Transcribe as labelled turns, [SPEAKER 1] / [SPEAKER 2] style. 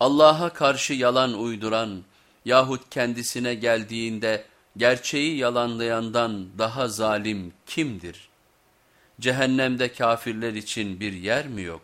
[SPEAKER 1] Allah'a karşı yalan uyduran yahut kendisine geldiğinde gerçeği yalanlayandan daha zalim kimdir? Cehennemde kafirler için bir yer mi yok?